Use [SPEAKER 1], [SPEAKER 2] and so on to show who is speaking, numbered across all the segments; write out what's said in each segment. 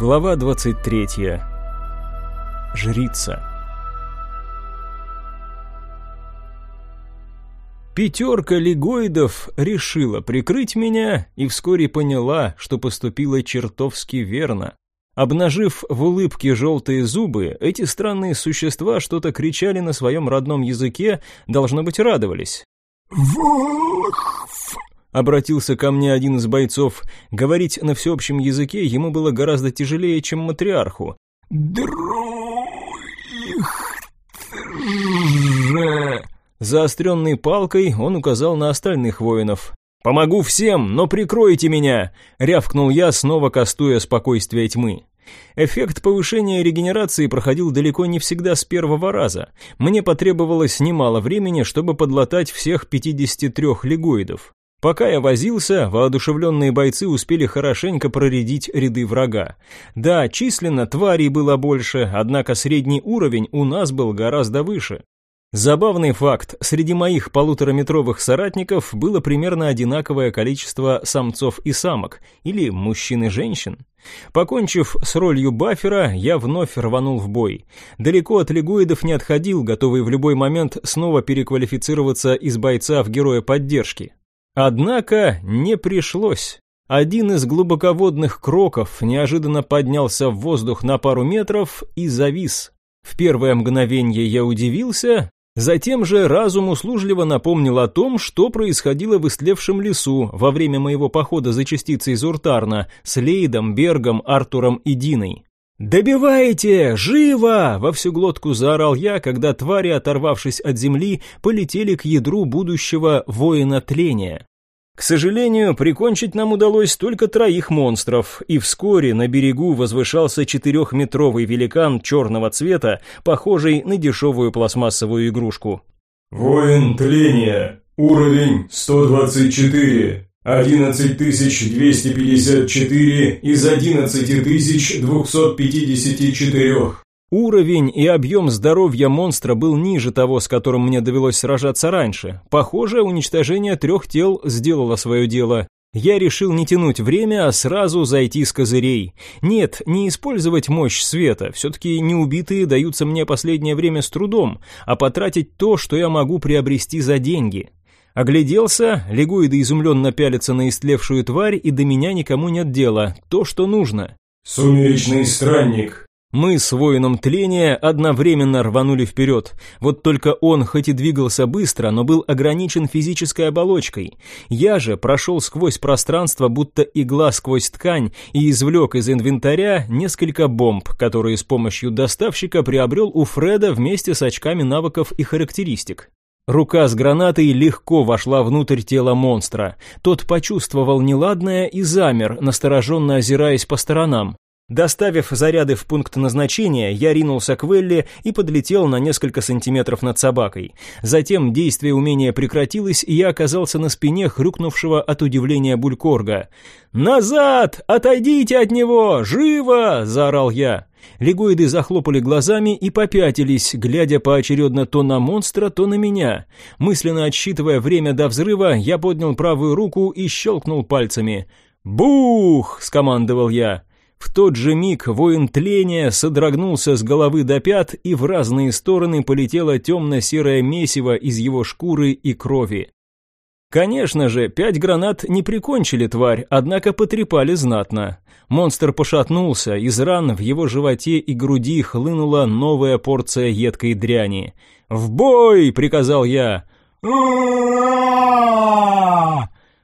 [SPEAKER 1] Глава 23. Жрица. Пятерка лигоидов решила прикрыть меня и вскоре поняла, что поступила чертовски верно. Обнажив в улыбке желтые зубы, эти странные существа что-то кричали на своем родном языке, должно быть, радовались.
[SPEAKER 2] «Волхв!»
[SPEAKER 1] — обратился ко мне один из бойцов. Говорить на всеобщем языке ему было гораздо тяжелее, чем матриарху.
[SPEAKER 2] «Дроих
[SPEAKER 1] Заостренной палкой он указал на остальных воинов. «Помогу всем, но прикройте меня!» — рявкнул я, снова кастуя спокойствие тьмы. Эффект повышения регенерации проходил далеко не всегда с первого раза. Мне потребовалось немало времени, чтобы подлатать всех 53 легоидов. Пока я возился, воодушевленные бойцы успели хорошенько проредить ряды врага. Да, численно тварей было больше, однако средний уровень у нас был гораздо выше. Забавный факт, среди моих полутораметровых соратников было примерно одинаковое количество самцов и самок, или мужчин и женщин. Покончив с ролью бафера, я вновь рванул в бой. Далеко от лигуидов не отходил, готовый в любой момент снова переквалифицироваться из бойца в героя поддержки. Однако не пришлось. Один из глубоководных кроков неожиданно поднялся в воздух на пару метров и завис. В первое мгновение я удивился, Затем же разум услужливо напомнил о том, что происходило в истлевшем лесу во время моего похода за частицей Зуртарна с Лейдом, Бергом, Артуром и Диной. «Добивайте! Живо!» — во всю глотку заорал я, когда твари, оторвавшись от земли, полетели к ядру будущего воина тления. К сожалению, прикончить нам удалось только троих монстров, и вскоре на берегу возвышался четырехметровый великан черного цвета, похожий на дешевую пластмассовую игрушку.
[SPEAKER 3] «Воин тления. Уровень 124. 11254 из 11254.
[SPEAKER 1] Уровень и объем здоровья монстра был ниже того, с которым мне довелось сражаться раньше. Похоже, уничтожение трех тел сделало свое дело. Я решил не тянуть время, а сразу зайти с козырей. Нет, не использовать мощь света, все-таки неубитые даются мне последнее время с трудом, а потратить то, что я могу приобрести за деньги. Огляделся, лигуиды изумленно пялятся на истлевшую тварь, и до меня никому нет дела, то, что нужно.
[SPEAKER 3] «Сумеречный странник,
[SPEAKER 1] мы с воином тления одновременно рванули вперед. Вот только он хоть и двигался быстро, но был ограничен физической оболочкой. Я же прошел сквозь пространство, будто игла сквозь ткань, и извлек из инвентаря несколько бомб, которые с помощью доставщика приобрел у Фреда вместе с очками навыков и характеристик. Рука с гранатой легко вошла внутрь тела монстра. Тот почувствовал неладное и замер, настороженно озираясь по сторонам. Доставив заряды в пункт назначения, я ринулся к Велли и подлетел на несколько сантиметров над собакой. Затем действие умения прекратилось, и я оказался на спине хрюкнувшего от удивления булькорга. «Назад! Отойдите от него! Живо!» – заорал я. Лигоиды захлопали глазами и попятились, глядя поочередно то на монстра, то на меня. Мысленно отсчитывая время до взрыва, я поднял правую руку и щелкнул пальцами. «Бух!» – скомандовал я. В тот же миг воин тления содрогнулся с головы до пят, и в разные стороны полетело темно-серое месиво из его шкуры и крови. Конечно же, пять гранат не прикончили тварь, однако потрепали знатно. Монстр пошатнулся, из ран в его животе и груди хлынула новая порция едкой дряни. «В бой!» — приказал я.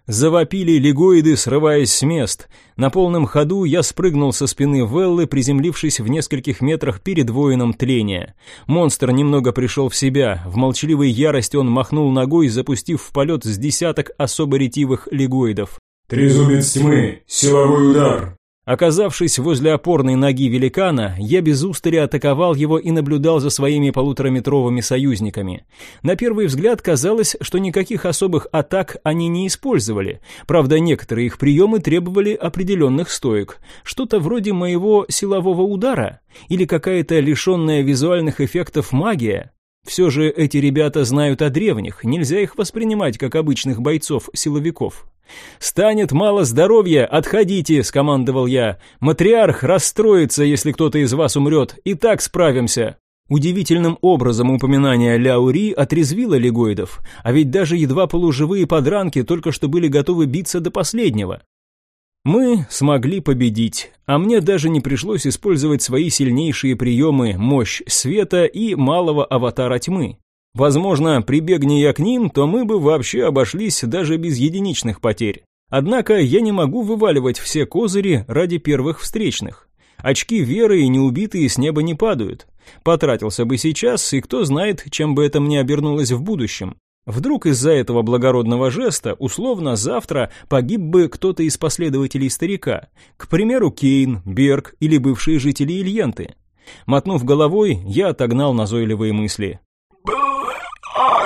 [SPEAKER 1] Завопили лигоиды, срываясь с мест. На полном ходу я спрыгнул со спины Веллы, приземлившись в нескольких метрах перед воином тления. Монстр немного пришел в себя. В молчаливой ярости он махнул ногой, запустив в полет с десяток особо ретивых лигоидов.
[SPEAKER 3] «Трезубец тьмы! Силовой удар!»
[SPEAKER 1] Оказавшись возле опорной ноги великана, я без устали атаковал его и наблюдал за своими полутораметровыми союзниками. На первый взгляд казалось, что никаких особых атак они не использовали. Правда, некоторые их приемы требовали определенных стоек. Что-то вроде моего силового удара? Или какая-то лишенная визуальных эффектов магия? Все же эти ребята знают о древних, нельзя их воспринимать как обычных бойцов-силовиков. «Станет мало здоровья, отходите», — скомандовал я. «Матриарх расстроится, если кто-то из вас умрет, и так справимся». Удивительным образом упоминание Ляури отрезвило легоидов, а ведь даже едва полуживые подранки только что были готовы биться до последнего. Мы смогли победить, а мне даже не пришлось использовать свои сильнейшие приемы мощь света и малого аватара тьмы. Возможно, прибегни я к ним, то мы бы вообще обошлись даже без единичных потерь. Однако я не могу вываливать все козыри ради первых встречных. Очки веры и неубитые с неба не падают. Потратился бы сейчас, и кто знает, чем бы это мне обернулось в будущем. Вдруг из-за этого благородного жеста, условно, завтра погиб бы кто-то из последователей старика. К примеру, Кейн, Берг или бывшие жители Ильенты. Мотнув головой, я отогнал назойливые мысли.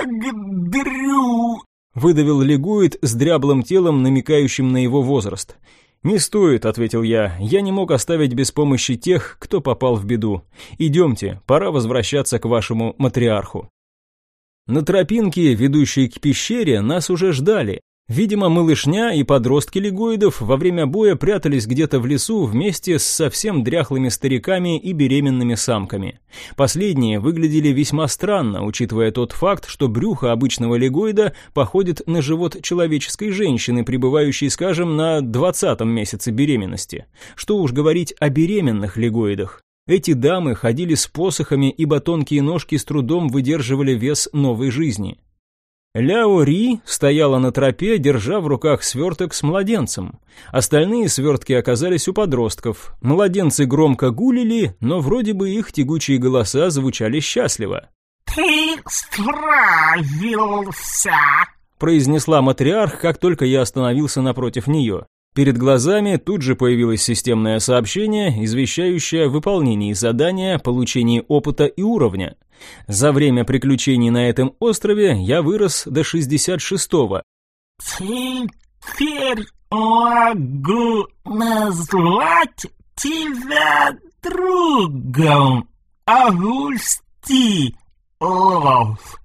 [SPEAKER 2] «Благодарю!»
[SPEAKER 1] — выдавил Легуит с дряблым телом, намекающим на его возраст. «Не стоит», — ответил я, — «я не мог оставить без помощи тех, кто попал в беду. Идемте, пора возвращаться к вашему матриарху». На тропинке, ведущей к пещере, нас уже ждали. Видимо, малышня и подростки лигоидов во время боя прятались где-то в лесу вместе с совсем дряхлыми стариками и беременными самками. Последние выглядели весьма странно, учитывая тот факт, что брюхо обычного лигоида походит на живот человеческой женщины, пребывающей, скажем, на двадцатом месяце беременности. Что уж говорить о беременных лигоидах. Эти дамы ходили с посохами, ибо тонкие ножки с трудом выдерживали вес новой жизни. Ляо Ри стояла на тропе, держа в руках сверток с младенцем. Остальные свертки оказались у подростков. Младенцы громко гулили, но вроде бы их тягучие голоса звучали счастливо.
[SPEAKER 2] «Ты справился!»
[SPEAKER 1] произнесла матриарх, как только я остановился напротив нее. Перед глазами тут же появилось системное сообщение, извещающее о выполнении задания, получении опыта и уровня. За время приключений на этом острове я вырос до 66-го.
[SPEAKER 2] «Теперь могу назвать тебя другом, Августи Лов».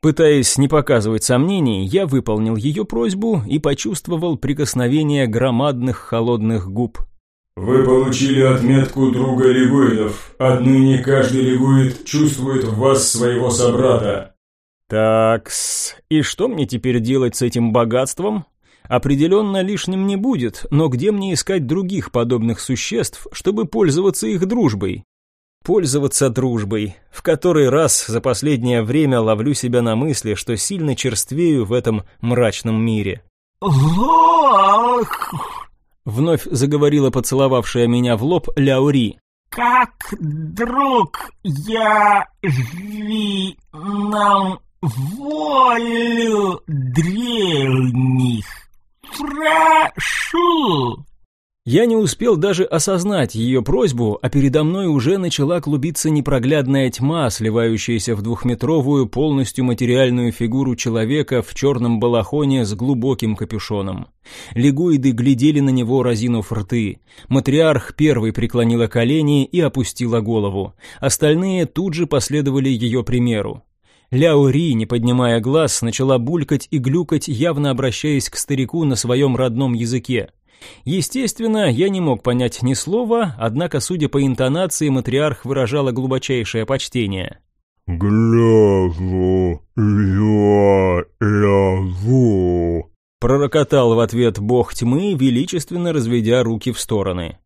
[SPEAKER 1] Пытаясь не показывать сомнений, я выполнил ее просьбу и почувствовал прикосновение громадных холодных губ.
[SPEAKER 3] Вы получили отметку друга лигоидов. Отныне каждый лигоид чувствует в вас своего собрата.
[SPEAKER 1] Такс, и что мне теперь делать с этим богатством? Определенно лишним не будет, но где мне искать других подобных существ, чтобы пользоваться их дружбой? Пользоваться дружбой. В который раз за последнее время ловлю себя на мысли, что сильно черствею в этом мрачном мире.
[SPEAKER 2] «Ох,
[SPEAKER 1] Вновь заговорила поцеловавшая меня в лоб Ляури.
[SPEAKER 2] как друг я ви нам волю древних. Прошу!»
[SPEAKER 1] Я не успел даже осознать ее просьбу, а передо мной уже начала клубиться непроглядная тьма, сливающаяся в двухметровую полностью материальную фигуру человека в черном балахоне с глубоким капюшоном. Лигуиды глядели на него, разинув рты. Матриарх первый преклонила колени и опустила голову. Остальные тут же последовали ее примеру. Ляо Ри, не поднимая глаз, начала булькать и глюкать, явно обращаясь к старику на своем родном языке. Естественно, я не мог понять ни слова, однако, судя по интонации, матриарх выражала глубочайшее почтение.
[SPEAKER 4] «Глязу, я лязу»,
[SPEAKER 1] Пророкотал в ответ бог тьмы, величественно разведя руки в стороны.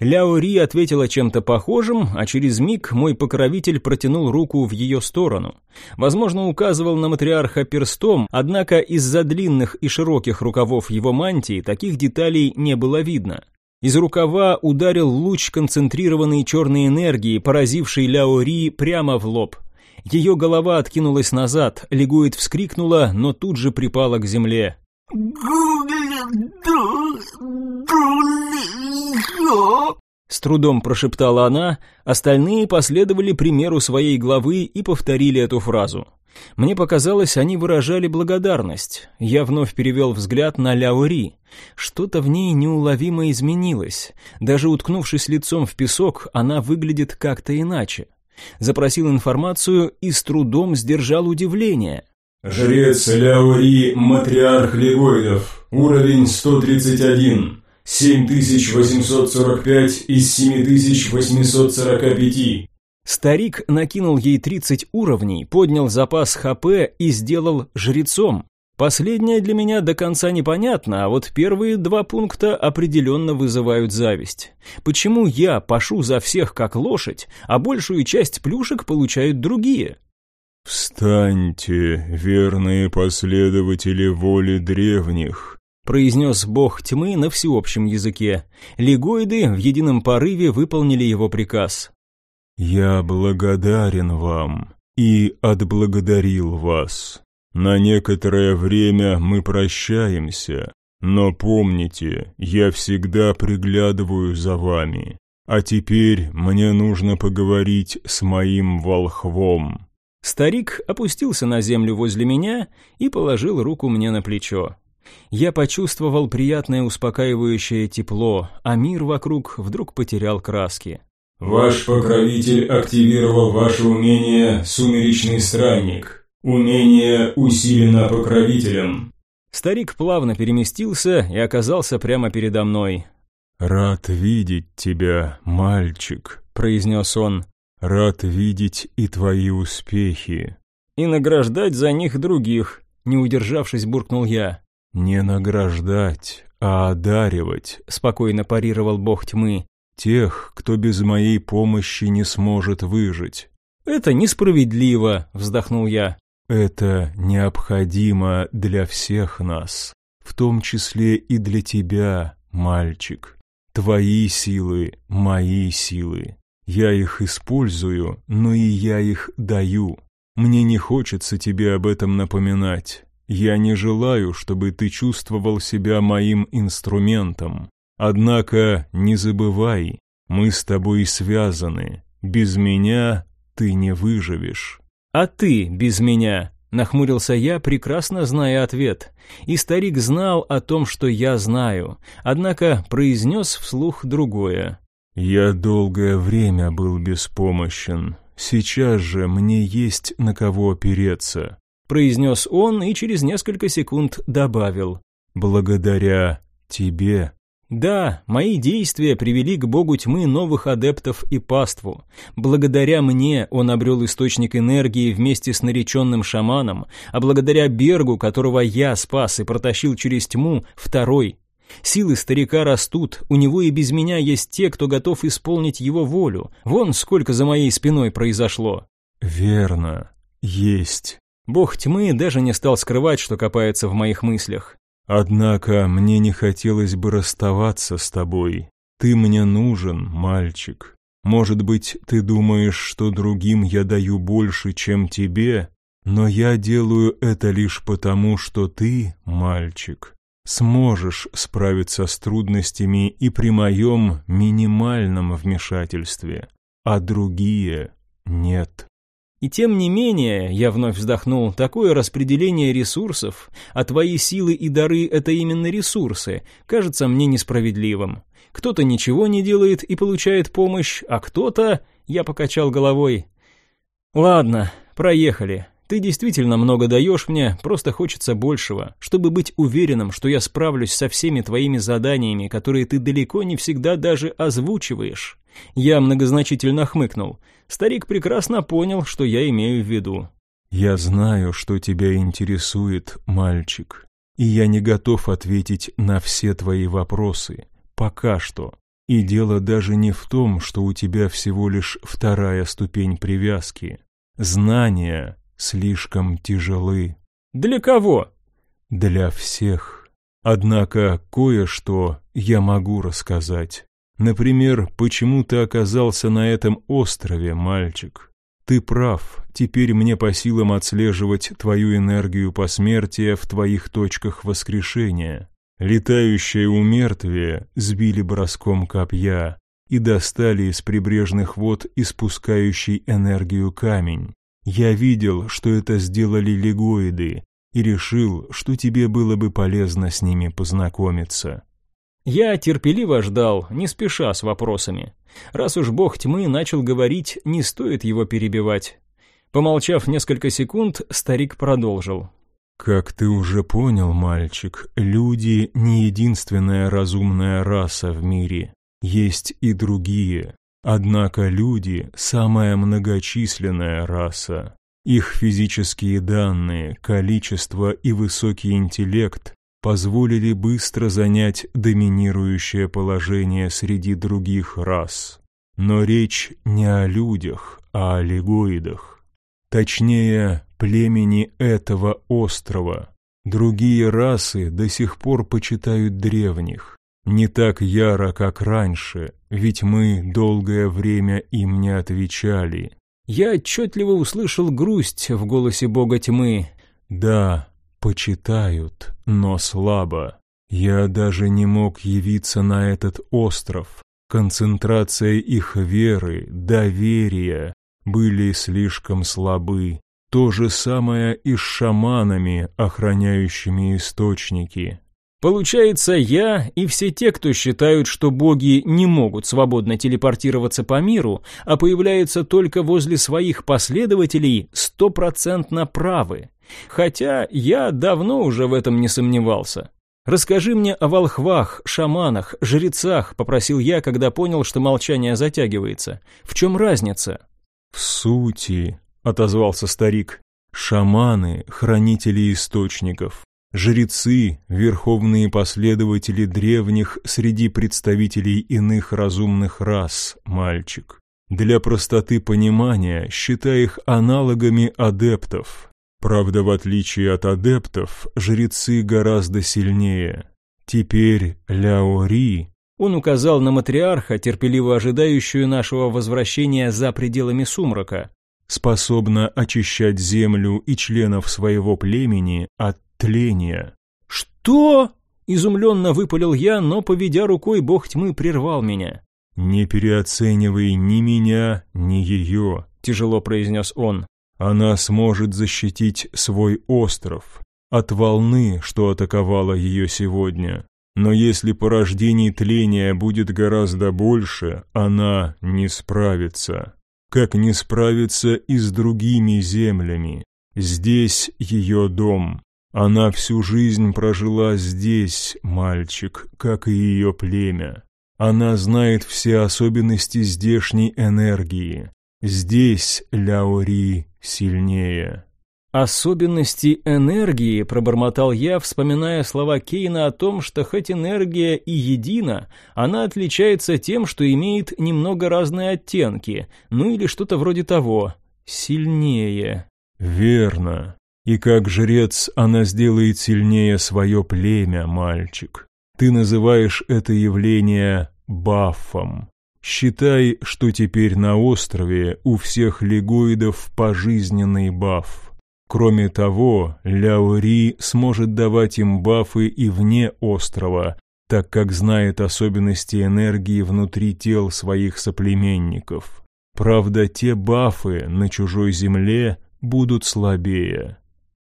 [SPEAKER 1] Ляо Ри ответила чем-то похожим, а через миг мой покровитель протянул руку в ее сторону. Возможно, указывал на матриарха перстом, однако из-за длинных и широких рукавов его мантии таких деталей не было видно. Из рукава ударил луч концентрированной черной энергии, поразивший Ляо Ри прямо в лоб. Ее голова откинулась назад, Лигует вскрикнула, но тут же припала к земле.
[SPEAKER 2] «Гули-ду-ду-ли-ё!»
[SPEAKER 1] С трудом прошептала она, остальные последовали примеру своей главы и повторили эту фразу. Мне показалось, они выражали благодарность. Я вновь перевел взгляд на Ляори. Что-то в ней неуловимо изменилось. Даже уткнувшись лицом в песок, она выглядит как-то иначе. Запросил информацию и с трудом сдержал удивление.
[SPEAKER 3] Жрец Ляури, матриарх лигоидов. Уровень 131. 7845 из 7845.
[SPEAKER 1] Старик накинул ей 30 уровней, поднял запас ХП и сделал жрецом. Последнее для меня до конца непонятно, а вот первые два пункта определенно вызывают зависть. Почему я пашу за всех как лошадь, а большую часть плюшек получают другие?
[SPEAKER 4] «Встаньте, верные последователи воли древних»,
[SPEAKER 1] произнес бог тьмы на всеобщем языке. Легоиды в едином порыве выполнили его приказ.
[SPEAKER 4] «Я благодарен вам и отблагодарил вас. На некоторое время мы прощаемся, но помните, я всегда приглядываю за вами. А теперь мне нужно поговорить с моим волхвом».
[SPEAKER 1] Старик опустился на землю возле меня и положил руку мне на плечо. Я почувствовал приятное успокаивающее тепло, а мир вокруг вдруг потерял краски.
[SPEAKER 3] Ваш покровитель активировал ваше умение «Сумеречный странник». Умение усилено покровителем.
[SPEAKER 1] Старик плавно переместился и оказался прямо передо мной.
[SPEAKER 4] «Рад видеть тебя, мальчик», — произнес он. «Рад видеть и твои успехи».
[SPEAKER 1] «И награждать за них других», — не удержавшись, буркнул я.
[SPEAKER 4] «Не награждать, а одаривать», — спокойно парировал бог тьмы. «Тех, кто без моей помощи не сможет выжить».
[SPEAKER 1] «Это несправедливо», — вздохнул я.
[SPEAKER 4] Это необходимо для всех нас, в том числе и для тебя, мальчик. Твои силы — мои силы. Я их использую, но и я их даю. Мне не хочется тебе об этом напоминать. Я не желаю, чтобы ты чувствовал себя моим инструментом. Однако не забывай, мы с тобой связаны. Без меня ты не выживешь.
[SPEAKER 1] «А ты без меня?» – нахмурился я, прекрасно зная ответ. И старик знал о том, что я знаю, однако произнес вслух другое.
[SPEAKER 4] «Я долгое время был беспомощен. Сейчас же мне есть на кого опереться», – произнес он и через несколько секунд добавил. «Благодаря тебе
[SPEAKER 1] да, мои действия привели к богу тьмы новых адептов и паству. Благодаря мне он обрел источник энергии вместе с нареченным шаманом, а благодаря Бергу, которого я спас и протащил через тьму, второй. Силы старика растут, у него и без меня есть те, кто готов исполнить его волю. Вон сколько за моей спиной произошло.
[SPEAKER 4] Верно, есть.
[SPEAKER 1] Бог тьмы даже не стал скрывать, что копается в моих мыслях.
[SPEAKER 4] Однако мне не хотелось бы расставаться с тобой. Ты мне нужен, мальчик. Может быть, ты думаешь, что другим я даю больше, чем тебе, но я делаю это лишь потому, что ты, мальчик, сможешь справиться с трудностями и при моем минимальном вмешательстве, а другие нет.
[SPEAKER 1] И тем не менее, я вновь вздохнул, такое распределение ресурсов, а твои силы и дары — это именно ресурсы, кажется мне несправедливым. Кто-то ничего не делает и получает помощь, а кто-то... Я покачал головой. Ладно, проехали. Ты действительно много даешь мне, просто хочется большего, чтобы быть уверенным, что я справлюсь со всеми твоими заданиями, которые ты далеко не всегда даже озвучиваешь. Я многозначительно хмыкнул. Старик прекрасно понял, что я имею в виду.
[SPEAKER 4] «Я знаю, что тебя интересует, мальчик, и я не готов ответить на все твои вопросы. Пока что. И дело даже не в том, что у тебя всего лишь вторая ступень привязки. Знания слишком тяжелы».
[SPEAKER 1] «Для кого?»
[SPEAKER 4] «Для всех. Однако кое-что я могу рассказать». Например, почему ты оказался на этом острове, мальчик? Ты прав, теперь мне по силам отслеживать твою энергию посмертия в твоих точках воскрешения. Летающее умертвие сбили броском копья и достали из прибрежных вод испускающий энергию камень. Я видел, что это сделали легоиды, и решил, что тебе было бы полезно с ними познакомиться.
[SPEAKER 1] Я терпеливо ждал, не спеша с вопросами. Раз уж бог тьмы начал говорить, не стоит его перебивать. Помолчав несколько секунд, старик продолжил.
[SPEAKER 4] Как ты уже понял, мальчик, люди не единственная разумная раса в мире. Есть и другие. Однако люди – самая многочисленная раса. Их физические данные, количество и высокий интеллект позволили быстро занять доминирующее положение среди других рас. Но речь не о людях, а о легоидах. Точнее, племени этого острова. Другие расы до сих пор почитают древних. Не так яро, как раньше, ведь мы долгое время им не отвечали.
[SPEAKER 1] Я отчетливо услышал грусть в голосе бога тьмы.
[SPEAKER 4] Да, почитают, но слабо. Я даже не мог явиться на этот остров. Концентрация их веры, доверия были слишком слабы. То же самое и с шаманами, охраняющими источники.
[SPEAKER 1] Получается, я и все те, кто считают, что боги не могут свободно телепортироваться по миру, а появляются только возле своих последователей, стопроцентно правы. Хотя я давно уже в этом не сомневался. «Расскажи мне о волхвах, шаманах, жрецах», — попросил я, когда понял, что молчание затягивается. «В чем разница?»
[SPEAKER 4] «В сути», — отозвался старик. «Шаманы — хранители источников, жрецы — верховные последователи древних среди представителей иных разумных рас, мальчик. Для простоты понимания считай их аналогами адептов. Правда, в отличие от адептов, жрецы гораздо сильнее. Теперь Ляори
[SPEAKER 1] он указал на матриарха, терпеливо ожидающую нашего возвращения за пределами сумрака
[SPEAKER 4] способна очищать землю и членов своего племени от тления.
[SPEAKER 1] «Что?» — изумленно выпалил я, но, поведя рукой, бог тьмы прервал меня.
[SPEAKER 4] «Не переоценивай ни меня, ни ее», — тяжело произнес он. «Она сможет защитить свой остров от волны, что атаковала ее сегодня. Но если порождений тления будет гораздо больше, она не справится» как не справиться и с другими землями. Здесь ее дом. Она всю жизнь прожила здесь, мальчик, как и ее племя. Она знает все особенности здешней энергии. Здесь Ляори сильнее.
[SPEAKER 1] «Особенности энергии», — пробормотал я, вспоминая слова Кейна о том, что хоть энергия и едина, она отличается тем, что имеет немного разные оттенки, ну или что-то вроде того. Сильнее.
[SPEAKER 4] «Верно. И как жрец она сделает сильнее свое племя, мальчик. Ты называешь это явление бафом. Считай, что теперь на острове у всех легоидов пожизненный баф». Кроме того, Ляори сможет давать им бафы и вне острова, так как знает особенности энергии внутри тел своих соплеменников. Правда, те бафы на чужой земле будут слабее.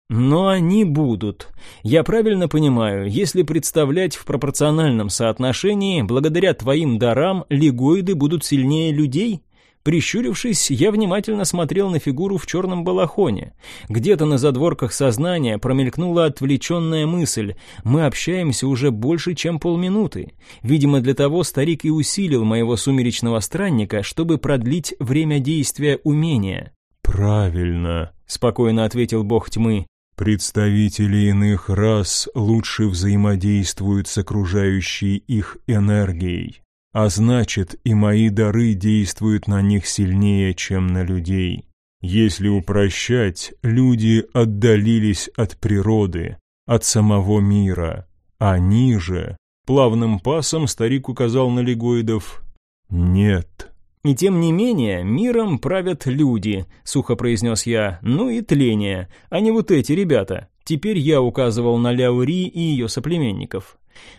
[SPEAKER 1] Но они будут. Я правильно понимаю, если представлять в пропорциональном соотношении, благодаря твоим дарам лигоиды будут сильнее людей? Прищурившись, я внимательно смотрел на фигуру в черном балахоне. Где-то на задворках сознания промелькнула отвлеченная мысль. Мы общаемся уже больше, чем полминуты. Видимо, для того старик и усилил моего сумеречного странника, чтобы продлить время действия умения.
[SPEAKER 4] «Правильно», —
[SPEAKER 1] спокойно ответил бог тьмы.
[SPEAKER 4] «Представители иных рас лучше взаимодействуют с окружающей их энергией а значит и мои дары действуют на них сильнее, чем на людей. Если упрощать, люди отдалились от природы, от самого мира, а ниже, плавным пасом старик указал на легоидов, нет.
[SPEAKER 1] «И тем не менее, миром правят люди», — сухо произнес я, — «ну и тление, а не вот эти ребята». Теперь я указывал на Ляури и ее соплеменников.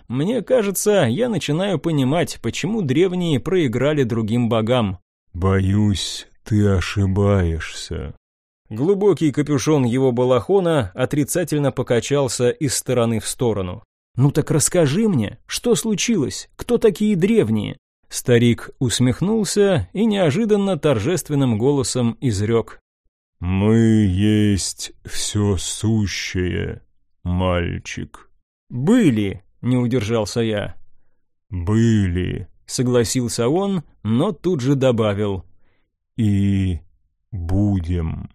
[SPEAKER 1] Мне кажется, я начинаю понимать, почему древние проиграли другим богам.
[SPEAKER 4] Боюсь, ты ошибаешься.
[SPEAKER 1] Глубокий капюшон его балахона отрицательно покачался из стороны в сторону. «Ну так расскажи мне, что случилось? Кто такие древние?» Старик усмехнулся и неожиданно торжественным голосом изрек.
[SPEAKER 4] Мы есть все сущее, мальчик.
[SPEAKER 1] Были, не удержался я.
[SPEAKER 4] Были,
[SPEAKER 1] согласился он, но тут же добавил.
[SPEAKER 4] И будем.